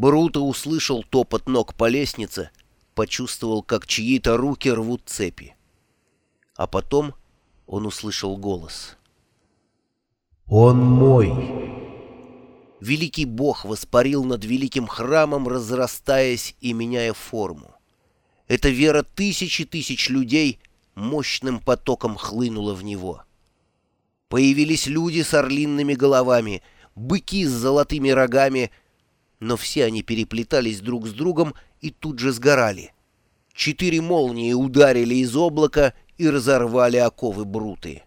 Бруто услышал топот ног по лестнице, почувствовал, как чьи-то руки рвут цепи. А потом он услышал голос. «Он мой!» Великий Бог воспарил над великим храмом, разрастаясь и меняя форму. Эта вера тысячи тысяч людей мощным потоком хлынула в него. Появились люди с орлинными головами, быки с золотыми рогами, но все они переплетались друг с другом и тут же сгорали. Четыре молнии ударили из облака и разорвали оковы Бруты.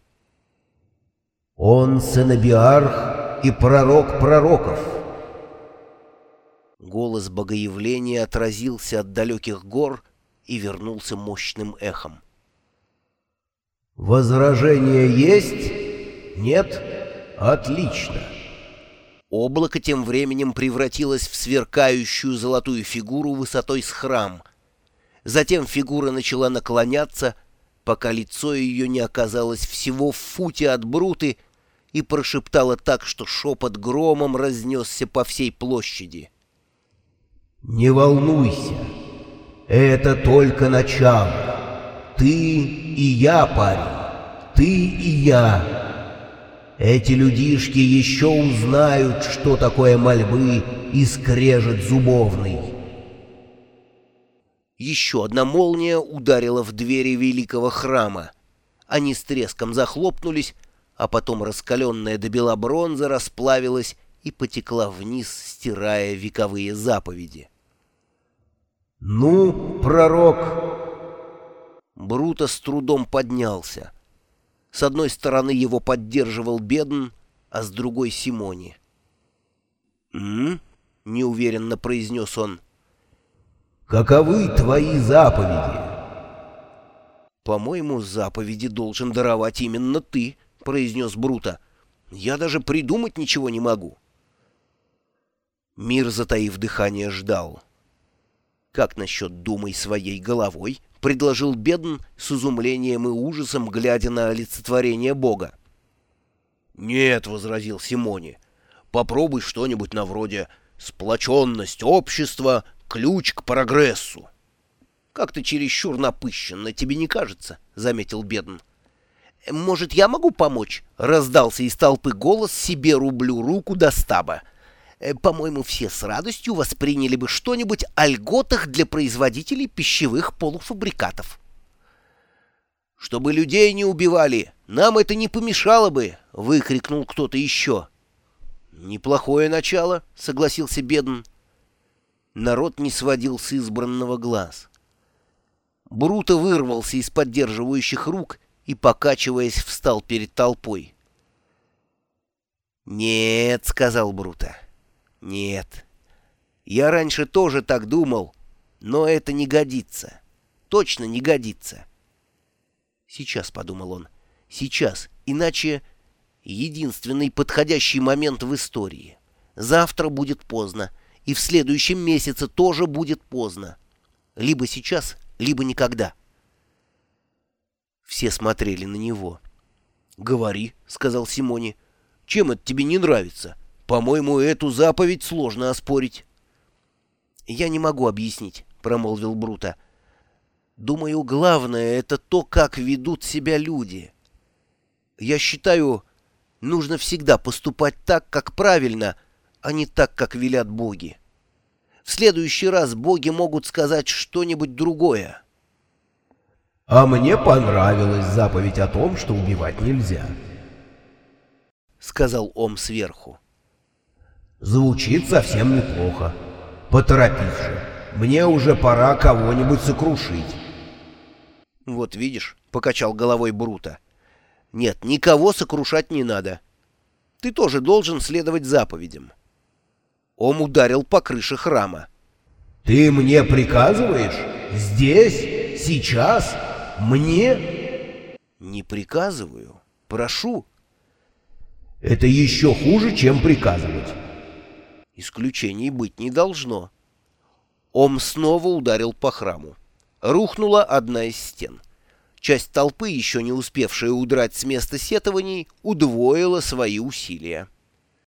«Он сынобиарх и пророк пророков!» Голос богоявления отразился от далеких гор и вернулся мощным эхом. «Возражение есть? Нет? Отлично!» Облако тем временем превратилось в сверкающую золотую фигуру высотой с храм. Затем фигура начала наклоняться, пока лицо ее не оказалось всего в футе от бруты, и прошептала так, что шепот громом разнесся по всей площади. «Не волнуйся, это только начало. Ты и я, парень, ты и я». Эти людишки еще узнают, что такое мольбы и скрежет зубовный. Еще одна молния ударила в двери великого храма. Они с треском захлопнулись, а потом раскаленная до бела бронза расплавилась и потекла вниз, стирая вековые заповеди. «Ну, пророк!» Бруто с трудом поднялся. С одной стороны его поддерживал Бедн, а с другой — Симони. «М?», -м — неуверенно произнес он. «Каковы твои заповеди?» «По-моему, заповеди должен даровать именно ты», — произнес Бруто. «Я даже придумать ничего не могу». Мир, затаив дыхание, ждал. «Как насчет «думай своей головой»?» — предложил Бедн с изумлением и ужасом, глядя на олицетворение Бога. «Нет», — возразил Симони, — «попробуй что-нибудь на вроде «сплоченность общества — ключ к прогрессу». «Как ты чересчур напыщенно, тебе не кажется?» — заметил Бедн. «Может, я могу помочь?» — раздался из толпы голос «Себе рублю руку до стаба». Э, по-моему, все с радостью восприняли бы что-нибудь о льготах для производителей пищевых полуфабрикатов. «Чтобы людей не убивали, нам это не помешало бы!» — выкрикнул кто-то еще. «Неплохое начало», — согласился Бедн. Народ не сводил с избранного глаз. Бруто вырвался из поддерживающих рук и, покачиваясь, встал перед толпой. «Нет», — сказал Бруто, нет. Я раньше тоже так думал, но это не годится. Точно не годится. Сейчас, — подумал он, — сейчас, иначе единственный подходящий момент в истории. Завтра будет поздно, и в следующем месяце тоже будет поздно. Либо сейчас, либо никогда. Все смотрели на него. «Говори», — сказал Симони, — «чем это тебе не нравится?» По-моему, эту заповедь сложно оспорить. «Я не могу объяснить», — промолвил Брута. «Думаю, главное — это то, как ведут себя люди. Я считаю, нужно всегда поступать так, как правильно, а не так, как велят боги. В следующий раз боги могут сказать что-нибудь другое». «А мне понравилась заповедь о том, что убивать нельзя», — сказал Ом сверху. Звучит совсем неплохо. Поторопись же. Мне уже пора кого-нибудь сокрушить. Вот видишь, покачал головой Брута. Нет, никого сокрушать не надо. Ты тоже должен следовать заповедям. Ом ударил по крыше храма. Ты мне приказываешь? Здесь? Сейчас? Мне? Не приказываю. Прошу. Это еще хуже, чем приказывать. Исключений быть не должно. Ом снова ударил по храму. Рухнула одна из стен. Часть толпы, еще не успевшая удрать с места сетований, удвоила свои усилия.